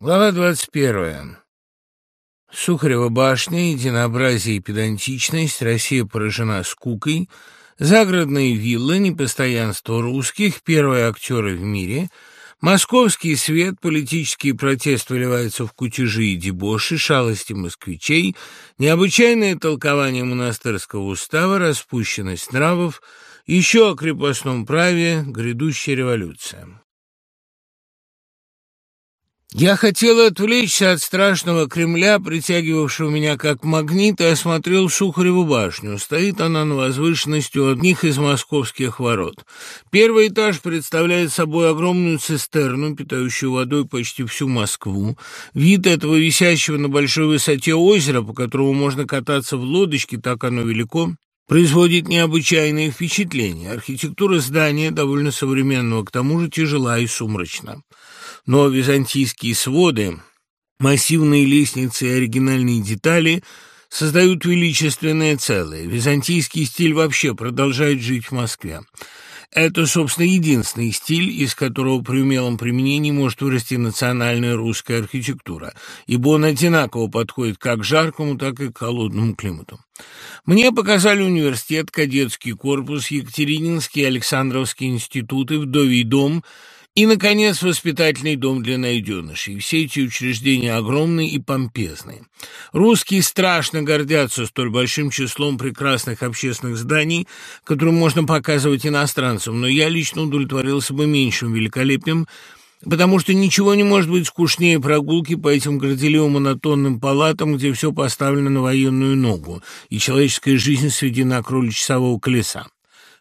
Глава 21. Сухарева башня, единообразие и педантичность, Россия поражена скукой, загородные виллы, непостоянство русских, первые актеры в мире, московский свет, политический протест выливается в кутежи и дебоши, шалости москвичей, необычайное толкование монастырского устава, распущенность нравов, еще о крепостном праве, грядущая революция. Я хотел отвлечься от страшного Кремля, притягивавшего меня как магнит, и осмотрел Сухареву башню. Стоит она на возвышенности у одних из московских ворот. Первый этаж представляет собой огромную цистерну, питающую водой почти всю Москву. Вид этого висящего на большой высоте озера, по которому можно кататься в лодочке, так оно велико, производит необычайное впечатление. Архитектура здания довольно современного, к тому же тяжела и сумрачна но византийские своды, массивные лестницы и оригинальные детали создают величественное целое. Византийский стиль вообще продолжает жить в Москве. Это, собственно, единственный стиль, из которого при умелом применении может вырасти национальная русская архитектура, ибо он одинаково подходит как к жаркому, так и к холодному климату. Мне показали университет, кадетский корпус, Екатерининский, Александровский институты, Вдовий дом – и, наконец, воспитательный дом для найденышей. Все эти учреждения огромные и помпезные. Русские страшно гордятся столь большим числом прекрасных общественных зданий, которые можно показывать иностранцам, но я лично удовлетворился бы меньшим великолепием, потому что ничего не может быть скучнее прогулки по этим горделивым монотонным палатам, где все поставлено на военную ногу, и человеческая жизнь сведена к роли часового колеса.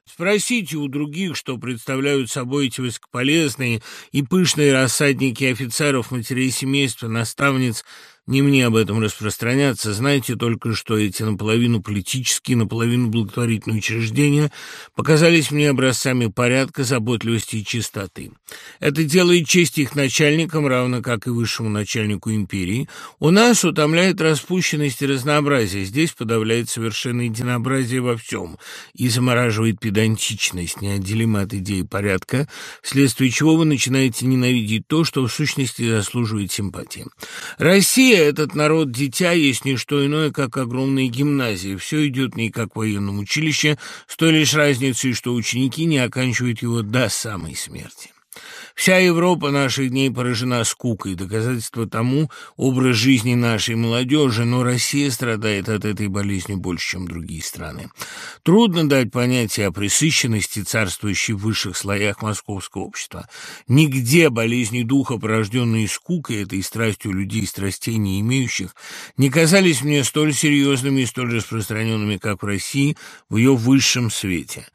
Спросите у других, что представляют собой эти высокополезные и пышные рассадники офицеров, матерей семейства, наставниц, не мне об этом распространяться. Знаете только, что эти наполовину политические, наполовину благотворительные учреждения показались мне образцами порядка, заботливости и чистоты. Это делает честь их начальникам, равно как и высшему начальнику империи. У нас утомляет распущенность и разнообразие. Здесь подавляет совершенно единообразие во всем и замораживает педантичность, неотделимо от идеи порядка, вследствие чего вы начинаете ненавидеть то, что в сущности заслуживает симпатии. Россия этот народ дитя есть не что иное, как огромные гимназии. Все идет не как в военном училище, с той лишь разницей, что ученики не оканчивают его до самой смерти. Вся Европа наших дней поражена скукой, доказательство тому образ жизни нашей молодежи, но Россия страдает от этой болезни больше, чем другие страны. Трудно дать понятие о пресыщенности, царствующей в высших слоях московского общества. Нигде болезни духа, порожденные скукой, этой страстью людей, страстей не имеющих, не казались мне столь серьезными и столь распространенными, как в России, в ее высшем свете.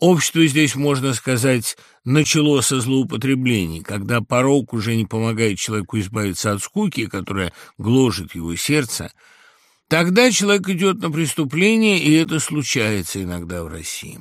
Общество здесь, можно сказать, начало со злоупотреблений, когда порог уже не помогает человеку избавиться от скуки, которая гложет его сердце, тогда человек идет на преступление, и это случается иногда в России.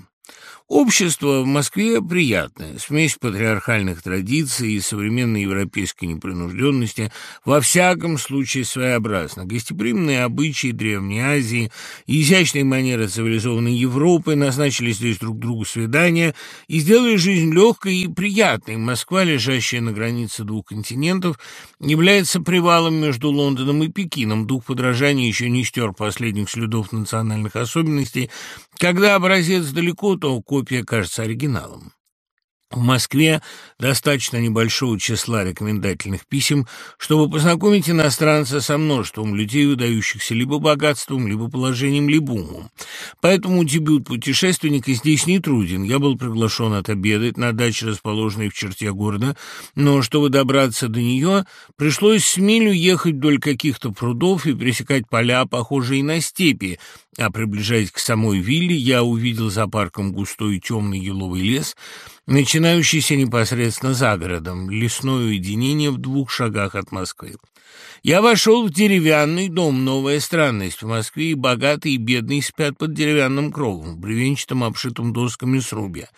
Общество в Москве приятное, смесь патриархальных традиций и современной европейской непринужденности, во всяком случае своеобразно. Гостеприимные обычаи Древней Азии и изящные манеры цивилизованной Европы назначили здесь друг другу свидания и сделали жизнь легкой и приятной. Москва, лежащая на границе двух континентов, является привалом между Лондоном и Пекином. Дух подражания еще не стер последних следов национальных особенностей. Когда образец далеко, то копия кажется оригиналом. В Москве достаточно небольшого числа рекомендательных писем, чтобы познакомить иностранца со множеством людей, выдающихся либо богатством, либо положением, либо умом. Поэтому дебют путешественника здесь не труден. Я был приглашен отобедать на даче, расположенной в черте города, но чтобы добраться до нее, пришлось с милю ехать вдоль каких-то прудов и пересекать поля, похожие на степи, а приближаясь к самой вилле, я увидел за парком густой темный еловый лес — начинающийся непосредственно за городом, лесное уединение в двух шагах от Москвы. Я вошел в деревянный дом, новая странность. В Москве и богатые, и бедные спят под деревянным кровом, в бревенчатом, обшитом досками срубья.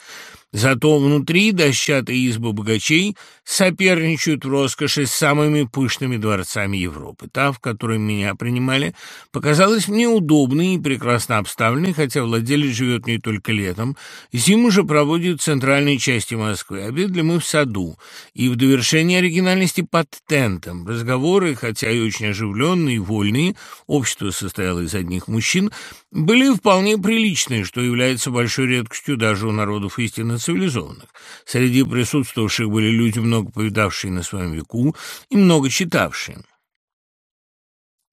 Зато внутри дощатые избы богачей соперничают в роскоши с самыми пышными дворцами Европы. Та, в которой меня принимали, показалась мне удобной и прекрасно обставленной, хотя владелец живет не только летом. Зиму же проводит в центральной части Москвы. Обедали мы в саду. И в довершение оригинальности под тентом. Разговоры, хотя и очень оживленные и вольные, общество состояло из одних мужчин, были вполне приличные, что является большой редкостью даже у народов истинно цивилизованных. Среди присутствовавших были люди, много повидавшие на своем веку и много читавшие.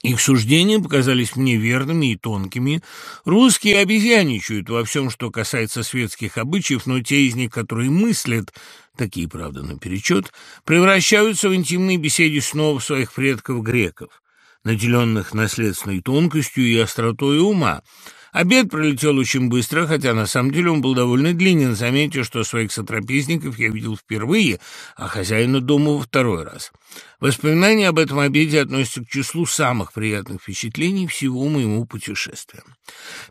Их суждения показались мне верными и тонкими. Русские обезьяничают во всем, что касается светских обычаев, но те из них, которые мыслят, такие, правда, наперечет, превращаются в интимные беседе снова своих предков-греков, наделенных наследственной тонкостью и остротой ума, Обед пролетел очень быстро, хотя на самом деле он был довольно длинен. Заметьте, что своих сотрапезников я видел впервые, а хозяина дома во второй раз. Воспоминания об этом обеде относятся к числу самых приятных впечатлений всего моему путешествия.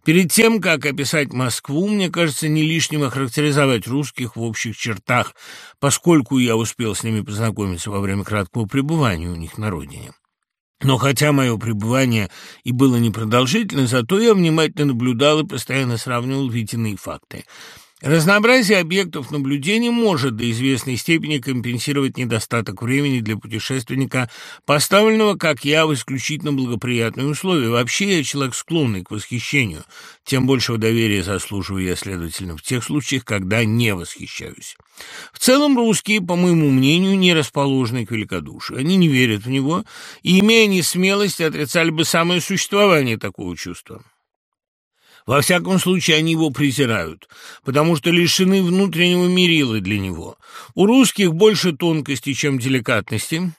Перед тем, как описать Москву, мне кажется не лишним охарактеризовать русских в общих чертах, поскольку я успел с ними познакомиться во время краткого пребывания у них на родине. Но хотя мое пребывание и было непродолжительно, зато я внимательно наблюдал и постоянно сравнивал виденные факты. Разнообразие объектов наблюдения может до известной степени компенсировать недостаток времени для путешественника, поставленного, как я, в исключительно благоприятные условия. Вообще я человек склонный к восхищению, тем большего доверия заслуживаю я, следовательно, в тех случаях, когда не восхищаюсь. В целом русские, по моему мнению, не расположены к великодушию. Они не верят в него и, имея несмелость, отрицали бы самое существование такого чувства. Во всяком случае, они его презирают, потому что лишены внутреннего мерила для него. У русских больше тонкости, чем деликатности,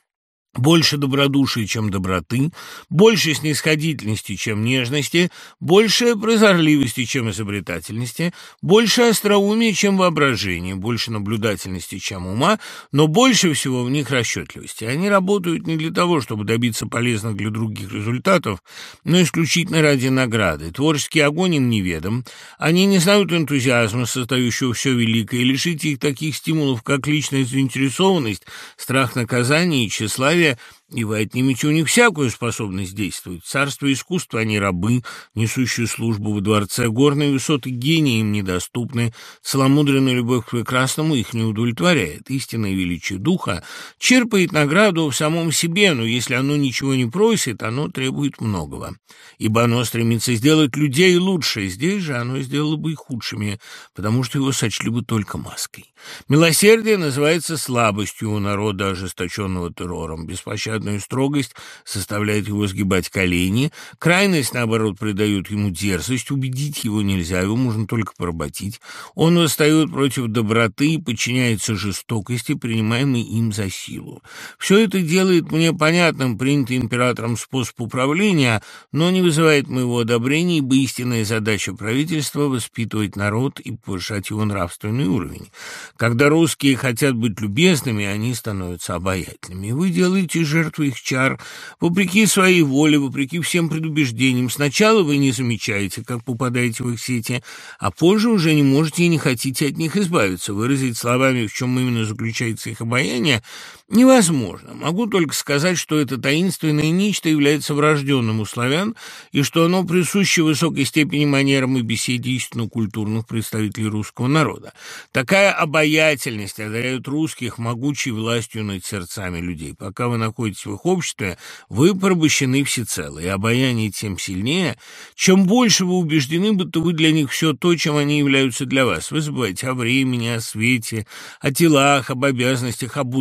больше добродушия, чем доброты, больше снисходительности, чем нежности, больше прозорливости, чем изобретательности, больше остроумия, чем воображения, больше наблюдательности, чем ума, но больше всего в них расчетливости. Они работают не для того, чтобы добиться полезных для других результатов, но исключительно ради награды. Творческий огонь им неведом. Они не знают энтузиазма, создающего все великое, и лишите их таких стимулов, как личная заинтересованность, страх наказания и тщеславие, далее и вы отнимете у них всякую способность действовать. Царство искусства, они рабы, несущие службу во дворце. Горные высоты гения им недоступны. Целомудренная любовь к прекрасному их не удовлетворяет. Истинное величие духа черпает награду в самом себе, но если оно ничего не просит, оно требует многого. Ибо оно стремится сделать людей лучше. Здесь же оно сделало бы их худшими, потому что его сочли бы только маской. Милосердие называется слабостью у народа, ожесточенного террором. Беспощадно беспощадную строгость заставляет его сгибать колени, крайность, наоборот, придает ему дерзость, убедить его нельзя, его можно только поработить. Он восстает против доброты и подчиняется жестокости, принимаемой им за силу. Все это делает мне понятным принятый императором способ управления, но не вызывает моего одобрения, ибо истинная задача правительства – воспитывать народ и повышать его нравственный уровень. Когда русские хотят быть любезными, они становятся обаятельными. Вы делаете жертву жертву их чар, вопреки своей воле, вопреки всем предубеждениям. Сначала вы не замечаете, как попадаете в их сети, а позже уже не можете и не хотите от них избавиться. Выразить словами, в чем именно заключается их обаяние, невозможно. Могу только сказать, что это таинственное нечто является врожденным у славян, и что оно присуще высокой степени манерам и беседе истинно культурных представителей русского народа. Такая обаятельность одаряет русских могучей властью над сердцами людей. Пока вы находитесь в их обществе, вы порабощены всецело, и обаяние тем сильнее, чем больше вы убеждены, будто вы для них все то, чем они являются для вас. Вы забываете о времени, о свете, о телах, об обязанностях, об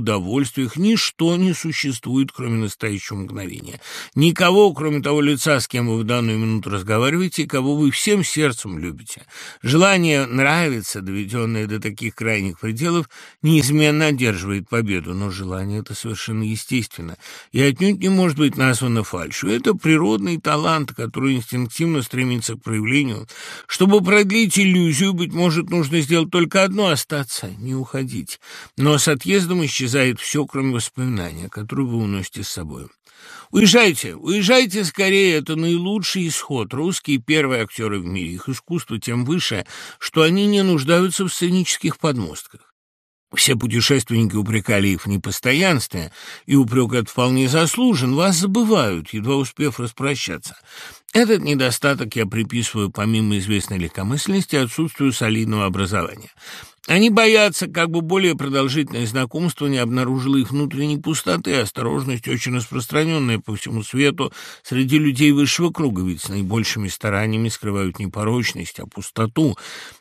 удовольствиях. Ничто не существует, кроме настоящего мгновения. Никого, кроме того лица, с кем вы в данную минуту разговариваете, и кого вы всем сердцем любите. Желание нравится, доведенное до таких крайних пределов, неизменно одерживает победу, но желание это совершенно естественно и отнюдь не может быть названо фальшью. Это природный талант, который инстинктивно стремится к проявлению. Чтобы продлить иллюзию, быть может, нужно сделать только одно – остаться, не уходить. Но с отъездом исчезает все, кроме воспоминания, которое вы уносите с собой. Уезжайте, уезжайте скорее, это наилучший исход. Русские первые актеры в мире, их искусство тем выше, что они не нуждаются в сценических подмостках. Все путешественники упрекали их в непостоянстве, и упрек этот вполне заслужен. Вас забывают, едва успев распрощаться. Этот недостаток я приписываю, помимо известной легкомысленности, отсутствию солидного образования. Они боятся, как бы более продолжительное знакомство не обнаружило их внутренней пустоты, осторожность очень распространенная по всему свету среди людей высшего круга, ведь с наибольшими стараниями скрывают не порочность, а пустоту.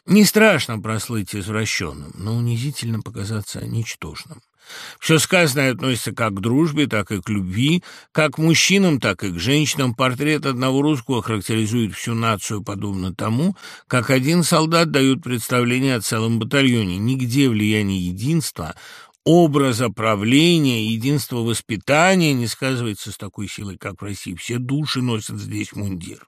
Не страшно прослыть извращенным, но унизительно показаться ничтожным. Все сказанное относится как к дружбе, так и к любви, как к мужчинам, так и к женщинам. Портрет одного русского характеризует всю нацию подобно тому, как один солдат дает представление о целом батальоне. Нигде влияние единства, образа правления, единства воспитания не сказывается с такой силой, как в России. Все души носят здесь мундир.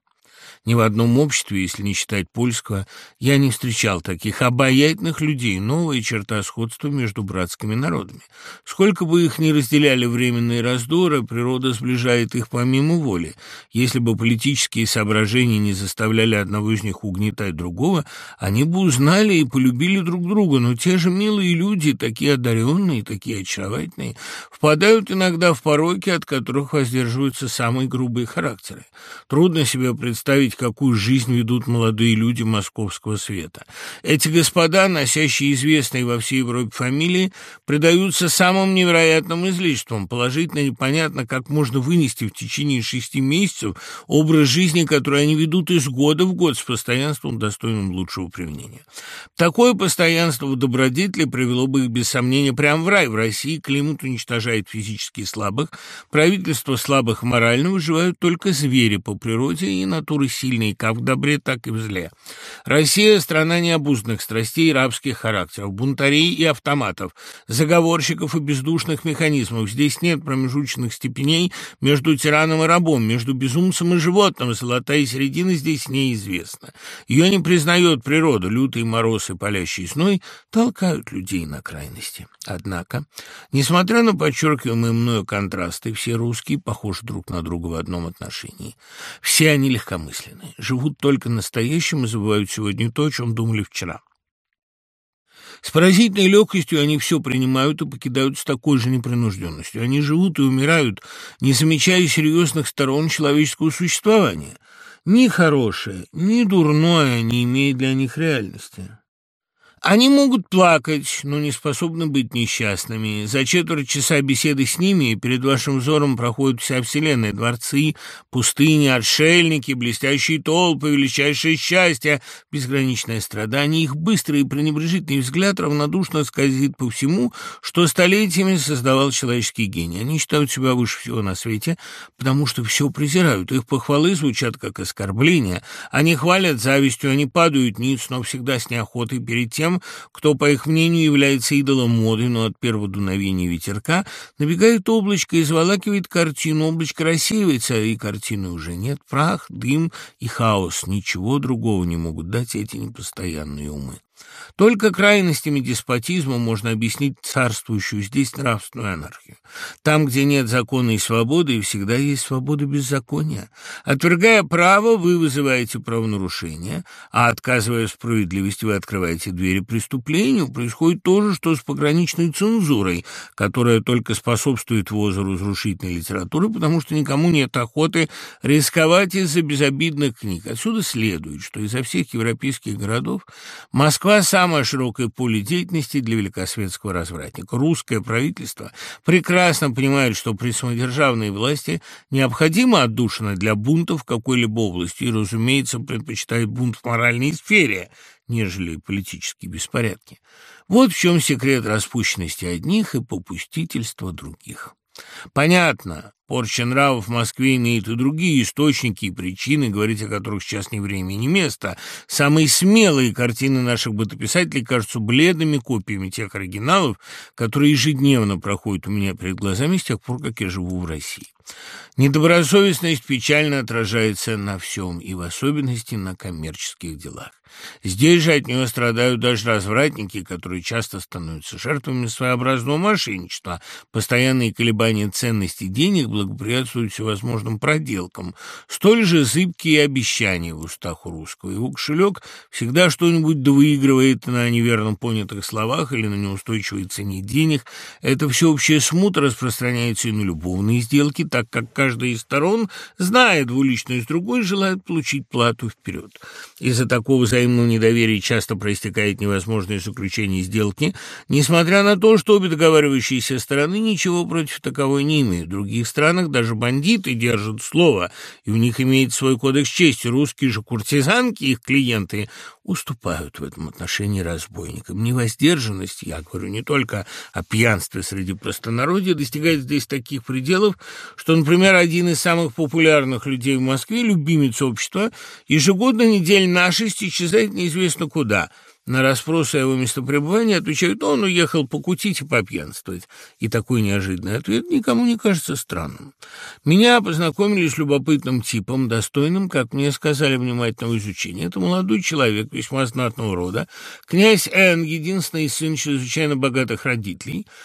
Ни в одном обществе, если не считать польского, я не встречал таких обаятельных людей, новая черта сходства между братскими народами. Сколько бы их ни разделяли временные раздоры, природа сближает их помимо воли. Если бы политические соображения не заставляли одного из них угнетать другого, они бы узнали и полюбили друг друга, но те же милые люди, такие одаренные, такие очаровательные, впадают иногда в пороки, от которых воздерживаются самые грубые характеры. Трудно себе представить, представить, какую жизнь ведут молодые люди московского света. Эти господа, носящие известные во всей Европе фамилии, предаются самым невероятным излишествам. Положительно непонятно, как можно вынести в течение шести месяцев образ жизни, который они ведут из года в год с постоянством, достойным лучшего применения. Такое постоянство в добродетели привело бы их, без сомнения, прямо в рай. В России климат уничтожает физически слабых, правительство слабых морально выживают только звери по природе и натуры сильные как в добре, так и в зле. Россия – страна необузданных страстей и рабских характеров, бунтарей и автоматов, заговорщиков и бездушных механизмов. Здесь нет промежуточных степеней между тираном и рабом, между безумцем и животным. Золотая середина здесь неизвестна. Ее не признает природа. Лютый мороз и палящий зной толкают людей на крайности. Однако, несмотря на подчеркиваемые мною контрасты, все русские похожи друг на друга в одном отношении. Все они легкомысленны бессмысленны, живут только настоящим и забывают сегодня то, о чем думали вчера. С поразительной легкостью они все принимают и покидают с такой же непринужденностью. Они живут и умирают, не замечая серьезных сторон человеческого существования. Ни хорошее, ни дурное не имеет для них реальности. Они могут плакать, но не способны быть несчастными. За четверть часа беседы с ними перед вашим взором проходит вся вселенная, дворцы, пустыни, отшельники, блестящие толпы, величайшее счастье, безграничное страдание. Их быстрый и пренебрежительный взгляд равнодушно скользит по всему, что столетиями создавал человеческий гений. Они считают себя выше всего на свете, потому что все презирают. Их похвалы звучат как оскорбления. Они хвалят завистью, они падают ниц, но всегда с неохотой перед тем, тем, кто, по их мнению, является идолом моды, но от первого дуновения ветерка набегает облачко и заволакивает картину, облачко рассеивается, и картины уже нет, прах, дым и хаос, ничего другого не могут дать эти непостоянные умы. Только крайностями деспотизма можно объяснить царствующую здесь нравственную анархию. Там, где нет закона и свободы, и всегда есть свобода беззакония. Отвергая право, вы вызываете правонарушение, а отказывая справедливости, вы открываете двери преступлению. Происходит то же, что с пограничной цензурой, которая только способствует ввозу разрушительной литературы, потому что никому нет охоты рисковать из-за безобидных книг. Отсюда следует, что изо всех европейских городов Москва – самое широкое поле деятельности для великосветского развратника. Русское правительство прекрасно понимает, что при самодержавной власти необходима отдушина для бунта в какой-либо области и, разумеется, предпочитает бунт в моральной сфере, нежели политические беспорядки. Вот в чем секрет распущенности одних и попустительства других. Понятно, Порча нравов в Москве имеет и другие источники и причины, говорить о которых сейчас ни время, ни место. Самые смелые картины наших бытописателей кажутся бледными копиями тех оригиналов, которые ежедневно проходят у меня перед глазами с тех пор, как я живу в России. Недобросовестность печально отражается на всем, и в особенности на коммерческих делах. Здесь же от нее страдают даже развратники, которые часто становятся жертвами своеобразного мошенничества. Постоянные колебания ценности денег благоприятствуют всевозможным проделкам. Столь же зыбкие обещания в устах у русского. Его кошелек всегда что-нибудь довыигрывает на неверно понятых словах или на неустойчивой цене денег. Это всеобщая смута распространяется и на любовные сделки, так как каждая из сторон, зная двуличность другой, желает получить плату вперед. Из-за такого взаимного недоверия часто проистекает невозможное заключение сделки, несмотря на то, что обе договаривающиеся стороны ничего против таковой не имеют. В других странах даже бандиты держат слово, и у них имеет свой кодекс чести. Русские же куртизанки, их клиенты, уступают в этом отношении разбойникам. Невоздержанность, я говорю не только о пьянстве среди простонародья, достигает здесь таких пределов, что, например, один из самых популярных людей в Москве, любимец общества, ежегодно недель на шесть исчезает неизвестно куда – на расспросы о его местопребывании отвечают, он уехал покутить и попьянствовать. И такой неожиданный ответ никому не кажется странным. Меня познакомили с любопытным типом, достойным, как мне сказали, внимательного изучения. Это молодой человек весьма знатного рода, князь Н, единственный сын чрезвычайно богатых родителей –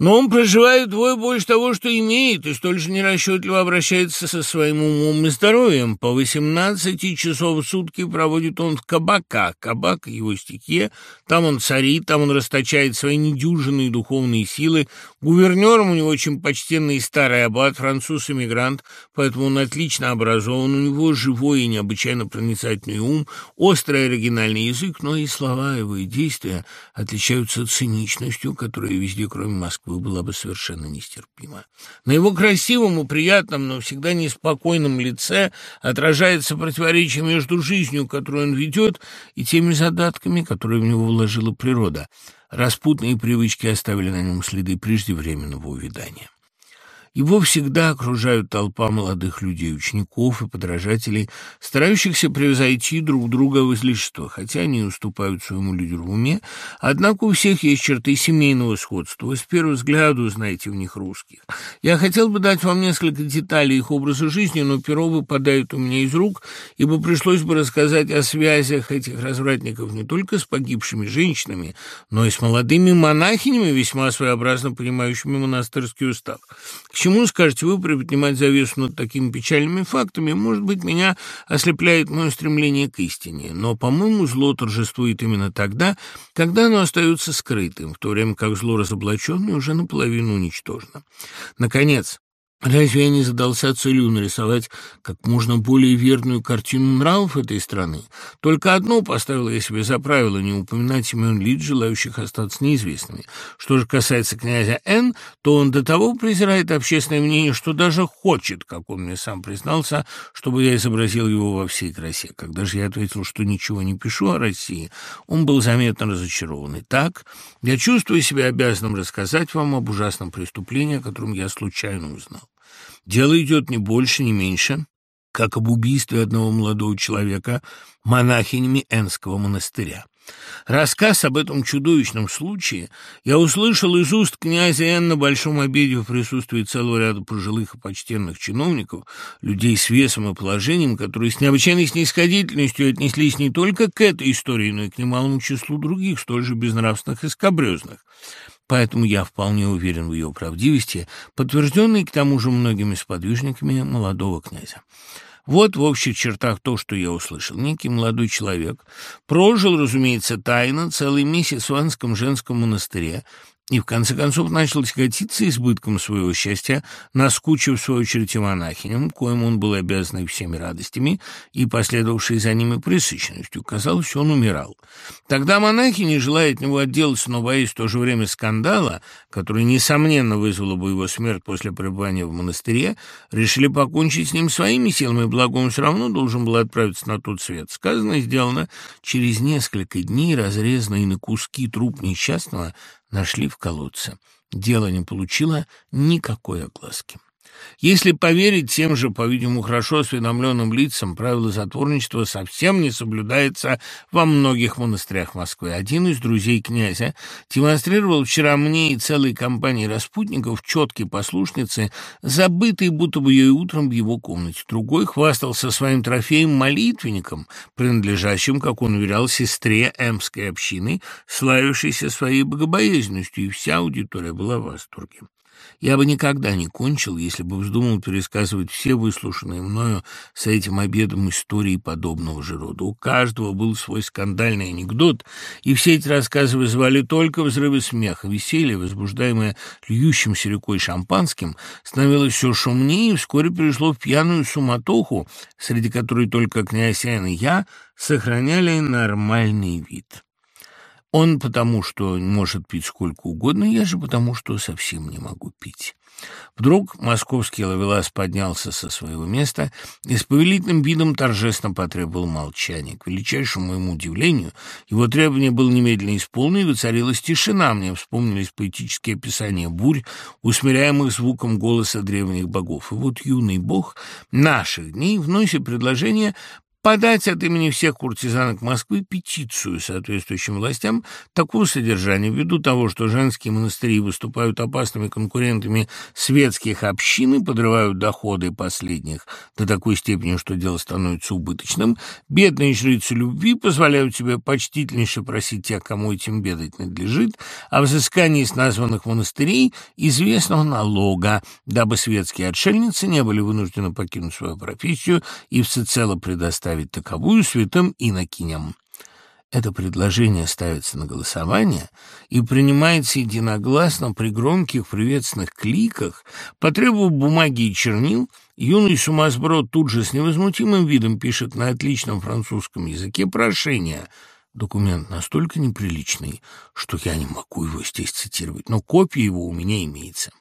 но он проживает вдвое больше того, что имеет, и столь же нерасчетливо обращается со своим умом и здоровьем. По 18 часов в сутки проводит он в кабаках. Кабак — его стихия. Там он царит, там он расточает свои недюжинные духовные силы. Гувернером у него очень почтенный старый аббат, француз-эмигрант, поэтому он отлично образован. У него живой и необычайно проницательный ум, острый оригинальный язык, но и слова его, и действия отличаются циничностью, которая везде, кроме Москвы, Москвы была бы совершенно нестерпима. На его красивом и приятном, но всегда неспокойном лице отражается противоречие между жизнью, которую он ведет, и теми задатками, которые в него вложила природа. Распутные привычки оставили на нем следы преждевременного увядания. Его всегда окружают толпа молодых людей, учеников и подражателей, старающихся превзойти друг друга в излишество, хотя они уступают своему лидеру в уме, однако у всех есть черты семейного сходства. Вы с первого взгляда узнаете в них русских. Я хотел бы дать вам несколько деталей их образа жизни, но перо выпадает у меня из рук, ибо пришлось бы рассказать о связях этих развратников не только с погибшими женщинами, но и с молодыми монахинями, весьма своеобразно понимающими монастырский устав. К чему, скажете вы, приподнимать завесу над такими печальными фактами? Может быть, меня ослепляет мое стремление к истине, но, по-моему, зло торжествует именно тогда, когда оно остается скрытым, в то время как зло разоблаченное уже наполовину уничтожено. Наконец, Разве я не задался целью нарисовать как можно более верную картину нравов этой страны? Только одно поставил я себе за правило не упоминать имен лиц, желающих остаться неизвестными. Что же касается князя Н, то он до того презирает общественное мнение, что даже хочет, как он мне сам признался, чтобы я изобразил его во всей красе. Когда же я ответил, что ничего не пишу о России, он был заметно разочарован. Итак, я чувствую себя обязанным рассказать вам об ужасном преступлении, о котором я случайно узнал. Дело идет не больше, не меньше, как об убийстве одного молодого человека монахинями Энского монастыря. Рассказ об этом чудовищном случае я услышал из уст князя Н на большом обеде в присутствии целого ряда пожилых и почтенных чиновников, людей с весом и положением, которые с необычайной снисходительностью отнеслись не только к этой истории, но и к немалому числу других, столь же безнравственных и скобрезных поэтому я вполне уверен в ее правдивости, подтвержденной к тому же многими сподвижниками молодого князя. Вот в общих чертах то, что я услышал. Некий молодой человек прожил, разумеется, тайно целый месяц в Анском женском монастыре, и в конце концов начал тяготиться избытком своего счастья, наскучив, в свою очередь, и монахиням, коим он был обязан всеми радостями, и последовавшей за ними пресыщенностью. Казалось, он умирал. Тогда монахи, не желая от него отделаться, но боясь в то же время скандала, который, несомненно, вызвало бы его смерть после пребывания в монастыре, решили покончить с ним своими силами, благо он все равно должен был отправиться на тот свет. Сказано и сделано, через несколько дней, разрезанный на куски труп несчастного, нашли в колодце. Дело не получило никакой огласки. Если поверить тем же, по-видимому, хорошо осведомленным лицам, правило затворничества совсем не соблюдается во многих монастырях Москвы. Один из друзей князя демонстрировал вчера мне и целой компании распутников четкие послушницы, забытые будто бы ее утром в его комнате. Другой хвастался своим трофеем-молитвенником, принадлежащим, как он уверял, сестре Эмской общины, славившейся своей богобоязненностью, и вся аудитория была в восторге. Я бы никогда не кончил, если бы вздумал пересказывать все выслушанные мною с этим обедом истории подобного же рода. У каждого был свой скандальный анекдот, и все эти рассказы вызывали только взрывы смеха. Веселье, возбуждаемое льющимся рекой шампанским, становилось все шумнее и вскоре перешло в пьяную суматоху, среди которой только князь Эн и я сохраняли нормальный вид. Он потому, что может пить сколько угодно, я же потому, что совсем не могу пить. Вдруг московский ловелас поднялся со своего места и с повелительным видом торжественно потребовал молчания. К величайшему моему удивлению, его требование было немедленно исполнено, и воцарилась тишина. Мне вспомнились поэтические описания бурь, усмиряемых звуком голоса древних богов. И вот юный бог наших дней вносит предложение подать от имени всех куртизанок Москвы петицию соответствующим властям. Такого содержания, ввиду того, что женские монастыри выступают опасными конкурентами светских общин и подрывают доходы последних до такой степени, что дело становится убыточным, бедные жрицы любви позволяют себе почтительнейше просить тех, кому этим бедать надлежит, о взыскании с названных монастырей известного налога, дабы светские отшельницы не были вынуждены покинуть свою профессию и всецело предоставить представить таковую святым инокиням. Это предложение ставится на голосование и принимается единогласно при громких приветственных кликах. Потребовав бумаги и чернил, юный сумасброд тут же с невозмутимым видом пишет на отличном французском языке прошение. Документ настолько неприличный, что я не могу его здесь цитировать, но копия его у меня имеется.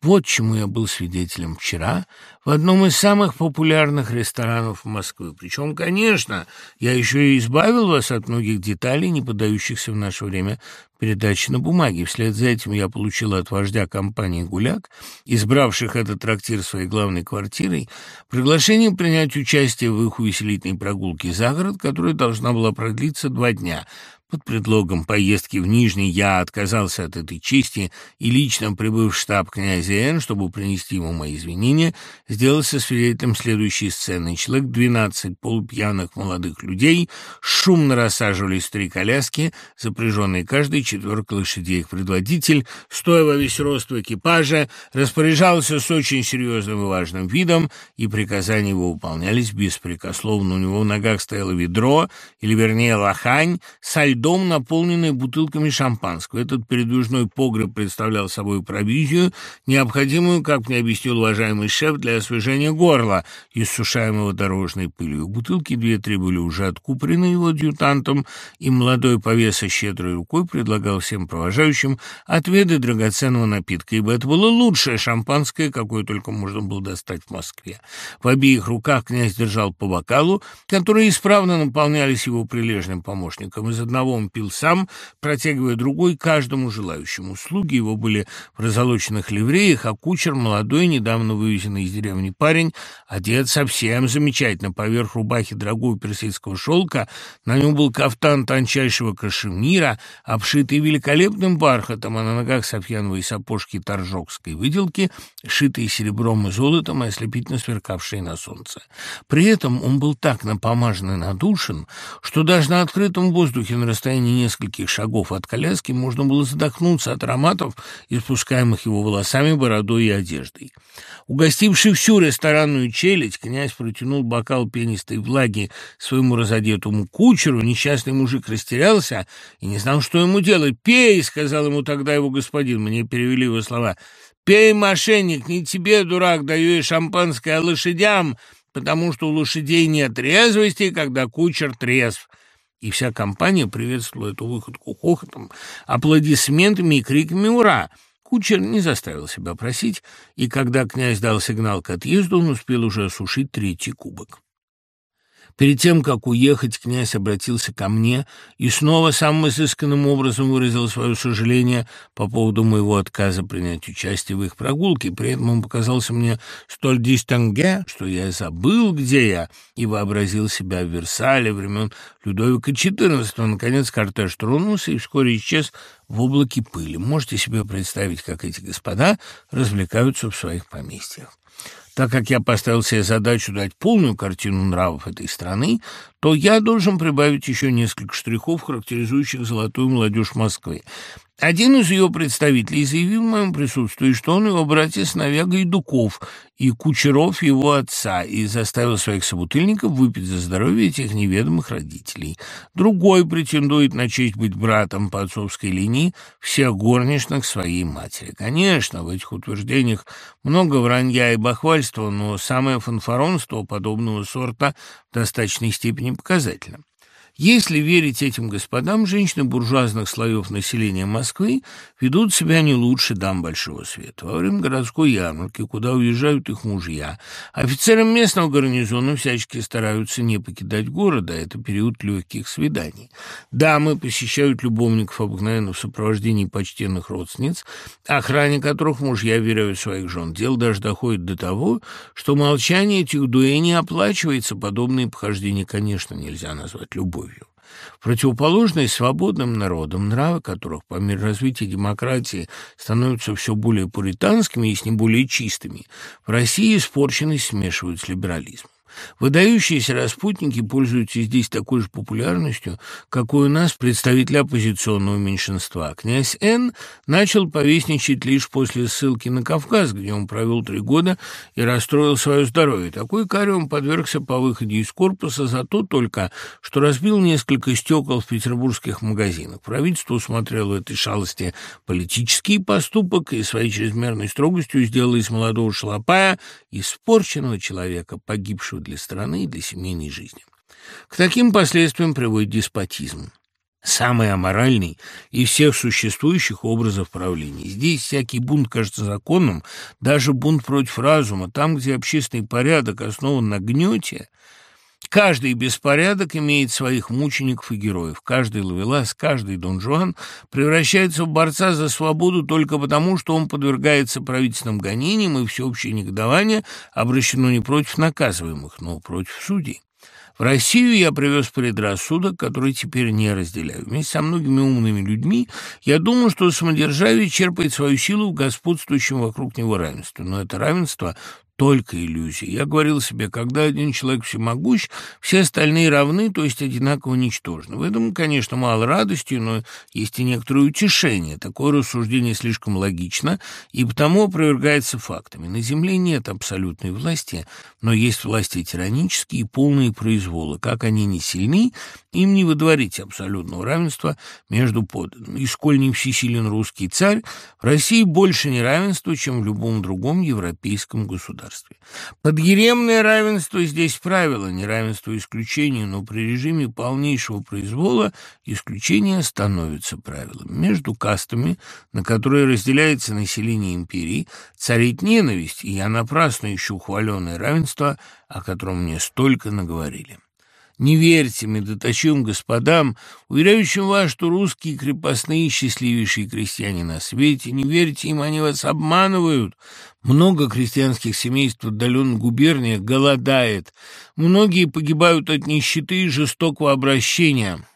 Вот чему я был свидетелем вчера в одном из самых популярных ресторанов Москвы. Причем, конечно, я еще и избавил вас от многих деталей, не поддающихся в наше время передаче на бумаге. Вслед за этим я получил от вождя компании «Гуляк», избравших этот трактир своей главной квартирой, приглашение принять участие в их увеселительной прогулке за город, которая должна была продлиться два дня – под предлогом поездки в Нижний я отказался от этой чести и, лично прибыв в штаб князя Н, чтобы принести ему мои извинения, сделался свидетелем следующей сцены. Человек двенадцать полупьяных молодых людей шумно рассаживались в три коляски, запряженные каждой четверкой лошадей. Их предводитель, стоя во весь рост в экипаже, распоряжался с очень серьезным и важным видом, и приказания его выполнялись беспрекословно. У него в ногах стояло ведро, или, вернее, лохань, со дом, наполненный бутылками шампанского. Этот передвижной погреб представлял собой провизию, необходимую, как мне объяснил уважаемый шеф, для освежения горла, иссушаемого дорожной пылью. Бутылки две-три были уже откупорены его адъютантом, и молодой повеса щедрой рукой предлагал всем провожающим отведы драгоценного напитка, ибо это было лучшее шампанское, какое только можно было достать в Москве. В обеих руках князь держал по бокалу, которые исправно наполнялись его прилежным помощником. Из одного одного пил сам, протягивая другой каждому желающему. Слуги его были в разолоченных ливреях, а кучер, молодой, недавно вывезенный из деревни парень, одет совсем замечательно. Поверх рубахи дорогого персидского шелка на нем был кафтан тончайшего кашемира, обшитый великолепным бархатом, а на ногах софьяновые сапожки торжокской выделки, шитые серебром и золотом и ослепительно сверкавшие на солнце. При этом он был так напомажен и надушен, что даже на открытом воздухе на расстоянии нескольких шагов от коляски можно было задохнуться от ароматов, испускаемых его волосами, бородой и одеждой. Угостивший всю ресторанную челядь, князь протянул бокал пенистой влаги своему разодетому кучеру. Несчастный мужик растерялся и не знал, что ему делать. «Пей!» — сказал ему тогда его господин. Мне перевели его слова. «Пей, мошенник, не тебе, дурак, даю я шампанское, а лошадям, потому что у лошадей нет трезвости, когда кучер трезв» и вся компания приветствовала эту выходку хохотом, аплодисментами и криками «Ура!». Кучер не заставил себя просить, и когда князь дал сигнал к отъезду, он успел уже осушить третий кубок. Перед тем, как уехать, князь обратился ко мне и снова самым изысканным образом выразил свое сожаление по поводу моего отказа принять участие в их прогулке. При этом он показался мне столь дистанге, что я забыл, где я, и вообразил себя в Версале времен Людовика XIV. Наконец кортеж тронулся и вскоре исчез в облаке пыли. Можете себе представить, как эти господа развлекаются в своих поместьях. Так как я поставил себе задачу дать полную картину нравов этой страны, то я должен прибавить еще несколько штрихов, характеризующих золотую молодежь Москвы. Один из ее представителей заявил в моем присутствии, что он его братья сыновья Гайдуков и кучеров его отца, и заставил своих собутыльников выпить за здоровье этих неведомых родителей. Другой претендует на честь быть братом по отцовской линии всех горничных своей матери. Конечно, в этих утверждениях много вранья и бахвальства, но самое фанфаронство подобного сорта в достаточной степени показательно. Если верить этим господам, женщины буржуазных слоев населения Москвы ведут себя не лучше дам большого света. Во время городской ярмарки, куда уезжают их мужья, офицерам местного гарнизона всячески стараются не покидать города, это период легких свиданий. Дамы посещают любовников обыкновенно в сопровождении почтенных родственниц, охране которых мужья веряют своих жен. Дело даже доходит до того, что молчание этих дуэней оплачивается, подобные похождения, конечно, нельзя назвать любовью любовью. Противоположные свободным народам, нравы которых по мере развития демократии становятся все более пуританскими и с ним более чистыми, в России испорченность смешивают с либерализмом. Выдающиеся распутники пользуются здесь такой же популярностью, какой у нас представители оппозиционного меньшинства. Князь Н. начал повесничать лишь после ссылки на Кавказ, где он провел три года и расстроил свое здоровье. Такой каре он подвергся по выходе из корпуса за то только, что разбил несколько стекол в петербургских магазинах. Правительство усмотрело этой шалости политический поступок и своей чрезмерной строгостью сделало из молодого шалопая испорченного человека, погибшего для страны и для семейной жизни. К таким последствиям приводит деспотизм. Самый аморальный из всех существующих образов правления. Здесь всякий бунт кажется законным, даже бунт против разума. Там, где общественный порядок основан на гнете, Каждый беспорядок имеет своих мучеников и героев. Каждый Лавелас, каждый Дон Жуан превращается в борца за свободу только потому, что он подвергается правительственным гонениям, и всеобщее негодование обращено не против наказываемых, но против судей. В Россию я привез предрассудок, который теперь не разделяю. Вместе со многими умными людьми я думаю, что самодержавие черпает свою силу в господствующем вокруг него равенстве. Но это равенство только иллюзия. Я говорил себе, когда один человек всемогущ, все остальные равны, то есть одинаково ничтожны. В этом, конечно, мало радости, но есть и некоторое утешение. Такое рассуждение слишком логично и потому опровергается фактами. На земле нет абсолютной власти, но есть власти тиранические и полные произволы. Как они не сильны, им не выдворить абсолютного равенства между подданными. И сколь не всесилен русский царь, в России больше неравенства, чем в любом другом европейском государстве государстве. Подъеремное равенство здесь правило, не равенство исключения, но при режиме полнейшего произвола исключение становится правилом. Между кастами, на которые разделяется население империи, царит ненависть, и я напрасно ищу хваленое равенство, о котором мне столько наговорили. Не верьте медоточивым господам, уверяющим вас, что русские крепостные счастливейшие крестьяне на свете. Не верьте им, они вас обманывают. Много крестьянских семейств в отдаленных губерниях голодает. Многие погибают от нищеты и жестокого обращения.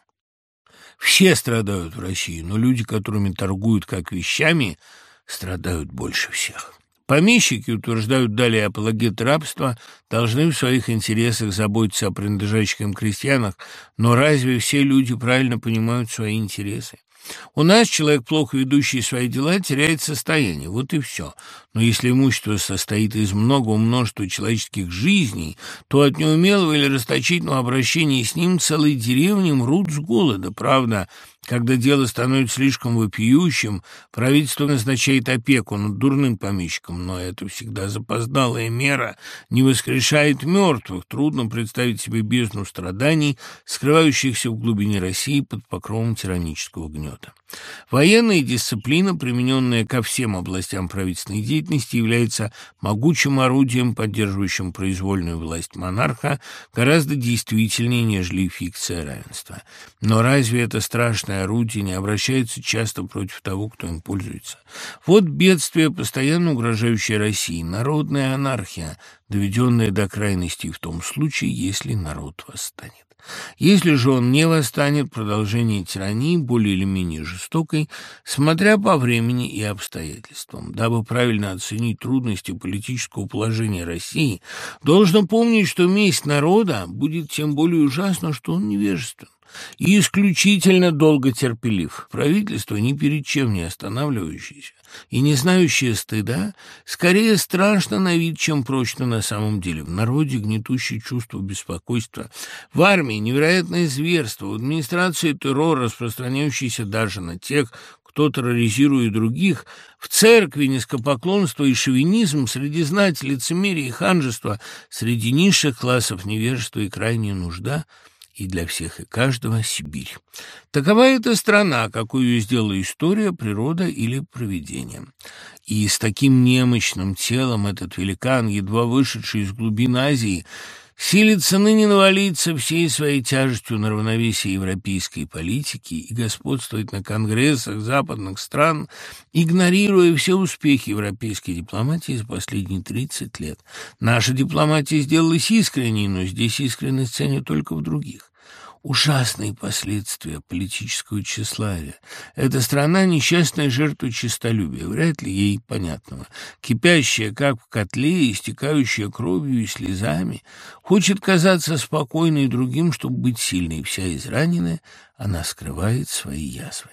Все страдают в России, но люди, которыми торгуют как вещами, страдают больше всех. Помещики, утверждают далее апологеты рабства, должны в своих интересах заботиться о принадлежащих им крестьянах, но разве все люди правильно понимают свои интересы? У нас человек, плохо ведущий свои дела, теряет состояние, вот и все. Но если имущество состоит из многого множества человеческих жизней, то от неумелого или расточительного обращения с ним целые деревни мрут с голода. Правда, Когда дело становится слишком вопиющим, правительство назначает опеку над дурным помещиком, но это всегда запоздалая мера, не воскрешает мертвых. Трудно представить себе бездну страданий, скрывающихся в глубине России под покровом тиранического гнета. Военная дисциплина, примененная ко всем областям правительственной деятельности, является могучим орудием, поддерживающим произвольную власть монарха, гораздо действительнее, нежели фикция равенства. Но разве это страшное орудие не обращается часто против того, кто им пользуется? Вот бедствие, постоянно угрожающее России, народная анархия, доведенная до крайности в том случае, если народ восстанет. Если же он не восстанет, продолжение тирании, более или менее жестокой, смотря по времени и обстоятельствам. Дабы правильно оценить трудности политического положения России, должно помнить, что месть народа будет тем более ужасна, что он невежествен и исключительно долго терпелив. Правительство, ни перед чем не останавливающееся и не знающее стыда, скорее страшно на вид, чем прочно на самом деле. В народе гнетущее чувство беспокойства, в армии невероятное зверство, в администрации террор, распространяющийся даже на тех, кто терроризирует других, в церкви низкопоклонство и шовинизм, среди знати лицемерие и ханжество, среди низших классов невежество и крайняя нужда — и для всех и каждого Сибирь. Такова эта страна, какую сделала история, природа или провидение. И с таким немощным телом этот великан, едва вышедший из глубин Азии, силится ныне навалиться всей своей тяжестью на равновесие европейской политики и господствовать на конгрессах западных стран, игнорируя все успехи европейской дипломатии за последние 30 лет. Наша дипломатия сделалась искренней, но здесь искренность ценят только в других ужасные последствия политического тщеславия. Эта страна — несчастная жертва честолюбия, вряд ли ей понятного. Кипящая, как в котле, истекающая кровью и слезами, хочет казаться спокойной другим, чтобы быть сильной. Вся израненная, она скрывает свои язвы.